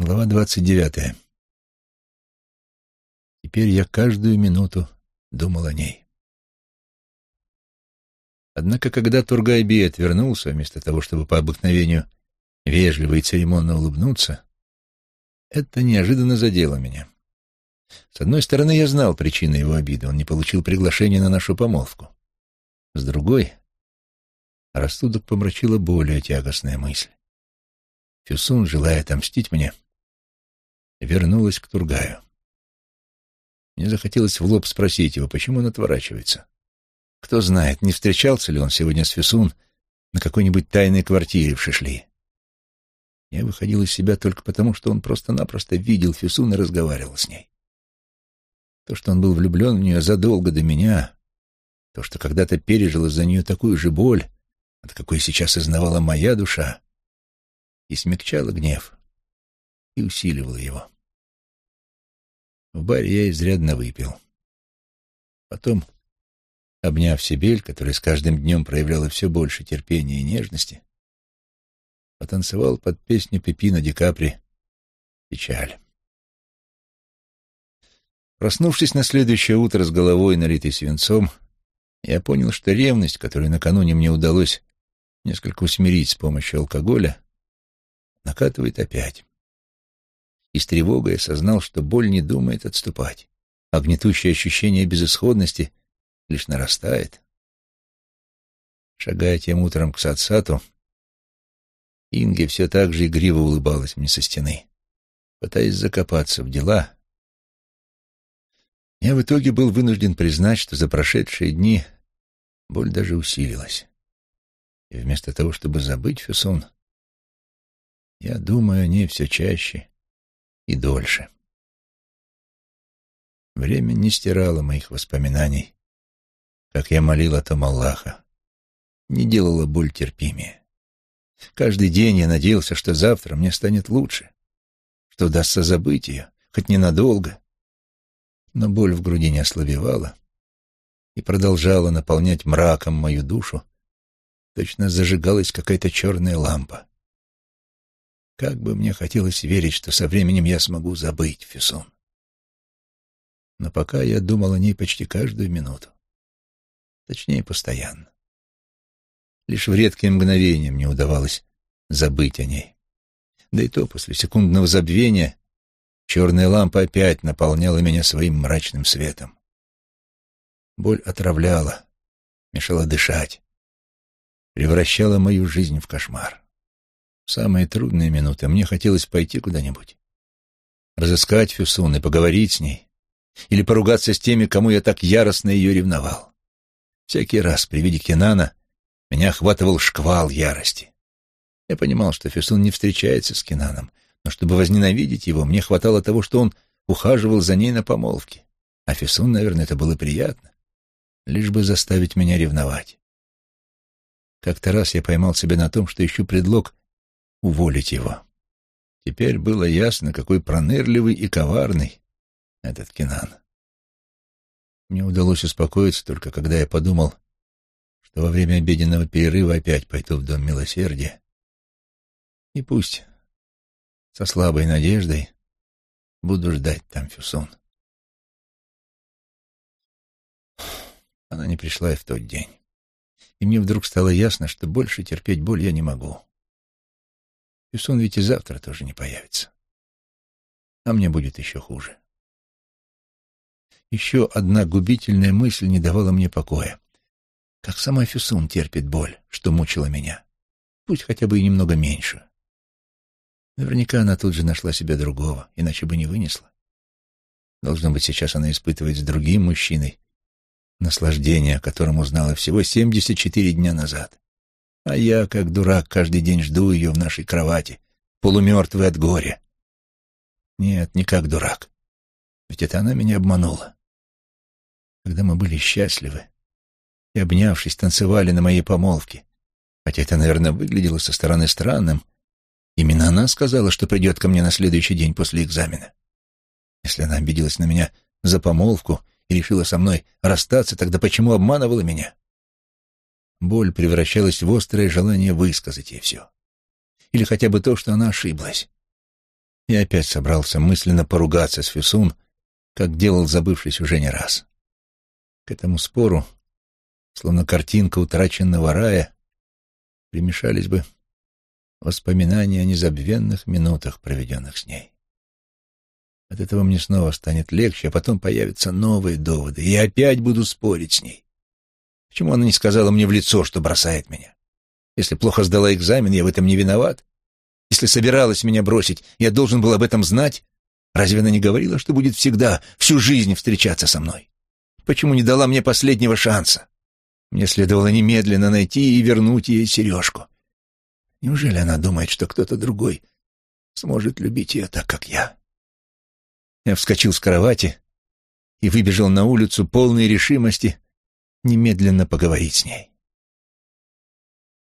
Глава двадцать девятая. Теперь я каждую минуту думал о ней. Однако, когда Тургайби отвернулся, вместо того, чтобы по обыкновению вежливо и церемонно улыбнуться, это неожиданно задело меня. С одной стороны, я знал причины его обиды, он не получил приглашения на нашу помолвку. С другой, рассудок помрачила более тягостная мысль. Фюсун, желая отомстить мне, вернулась к Тургаю. Мне захотелось в лоб спросить его, почему он отворачивается. Кто знает, не встречался ли он сегодня с Фюсун на какой-нибудь тайной квартире в Шишли. Я выходил из себя только потому, что он просто-напросто видел Фюсун и разговаривал с ней. То, что он был влюблен в нее задолго до меня, то, что когда-то пережил из-за нее такую же боль, от какой сейчас изнавала моя душа, и смягчало гнев, и усиливало его. В баре я изрядно выпил. Потом, обняв Сибель, которая с каждым днем проявляла все больше терпения и нежности, потанцевал под песню Пепина Ди Капри «Печаль». Проснувшись на следующее утро с головой, налитой свинцом, я понял, что ревность, которую накануне мне удалось несколько усмирить с помощью алкоголя, накатывает опять и с тревогой осознал, что боль не думает отступать, а гнетущее ощущение безысходности лишь нарастает. Шагая тем утром к Садсату, Инге все так же игриво улыбалась мне со стены, пытаясь закопаться в дела. Я в итоге был вынужден признать, что за прошедшие дни боль даже усилилась. И вместо того, чтобы забыть Фюсон, я думаю о ней все чаще и дольше. Время не стирало моих воспоминаний, как я молил о том Аллаха, не делало боль терпимее. Каждый день я надеялся, что завтра мне станет лучше, что удастся забыть ее, хоть ненадолго. Но боль в груди не ослабевала и продолжала наполнять мраком мою душу, точно зажигалась какая-то черная лампа. Как бы мне хотелось верить, что со временем я смогу забыть Фюсон. Но пока я думал о ней почти каждую минуту. Точнее, постоянно. Лишь в редкие мгновения мне удавалось забыть о ней. Да и то после секундного забвения черная лампа опять наполняла меня своим мрачным светом. Боль отравляла, мешала дышать, превращала мою жизнь в кошмар. Самые трудные минуты мне хотелось пойти куда-нибудь, разыскать Фюсун и поговорить с ней, или поругаться с теми, кому я так яростно ее ревновал. Всякий раз при виде Кенана меня охватывал шквал ярости. Я понимал, что Фюсун не встречается с Кенаном, но чтобы возненавидеть его, мне хватало того, что он ухаживал за ней на помолвке. А Фюсун, наверное, это было приятно, лишь бы заставить меня ревновать. Как-то раз я поймал себя на том, что ищу предлог уволить его. Теперь было ясно, какой пронырливый и коварный этот Кинан. Мне удалось успокоиться только когда я подумал, что во время обеденного перерыва опять пойду в Дом Милосердия. И пусть со слабой надеждой буду ждать там Фюсон. Она не пришла и в тот день. И мне вдруг стало ясно, что больше терпеть боль я не могу. Пюсон ведь и завтра тоже не появится. А мне будет еще хуже. Еще одна губительная мысль не давала мне покоя. Как сама Фюсун терпит боль, что мучила меня. Пусть хотя бы и немного меньше. Наверняка она тут же нашла себе другого, иначе бы не вынесла. Должно быть, сейчас она испытывает с другим мужчиной наслаждение, о котором узнала всего 74 дня назад. А я, как дурак, каждый день жду ее в нашей кровати, полумертвый от горя. Нет, не как дурак. Ведь это она меня обманула. Когда мы были счастливы и, обнявшись, танцевали на моей помолвке, хотя это, наверное, выглядело со стороны странным, именно она сказала, что придет ко мне на следующий день после экзамена. Если она обиделась на меня за помолвку и решила со мной расстаться, тогда почему обманывала меня? Боль превращалась в острое желание высказать ей все. Или хотя бы то, что она ошиблась. Я опять собрался мысленно поругаться с Фюсун, как делал, забывшись уже не раз. К этому спору, словно картинка утраченного рая, примешались бы воспоминания о незабвенных минутах, проведенных с ней. От этого мне снова станет легче, а потом появятся новые доводы, и я опять буду спорить с ней. Почему она не сказала мне в лицо, что бросает меня? Если плохо сдала экзамен, я в этом не виноват. Если собиралась меня бросить, я должен был об этом знать. Разве она не говорила, что будет всегда, всю жизнь встречаться со мной? Почему не дала мне последнего шанса? Мне следовало немедленно найти и вернуть ей сережку. Неужели она думает, что кто-то другой сможет любить ее так, как я? Я вскочил с кровати и выбежал на улицу полной решимости немедленно поговорить с ней.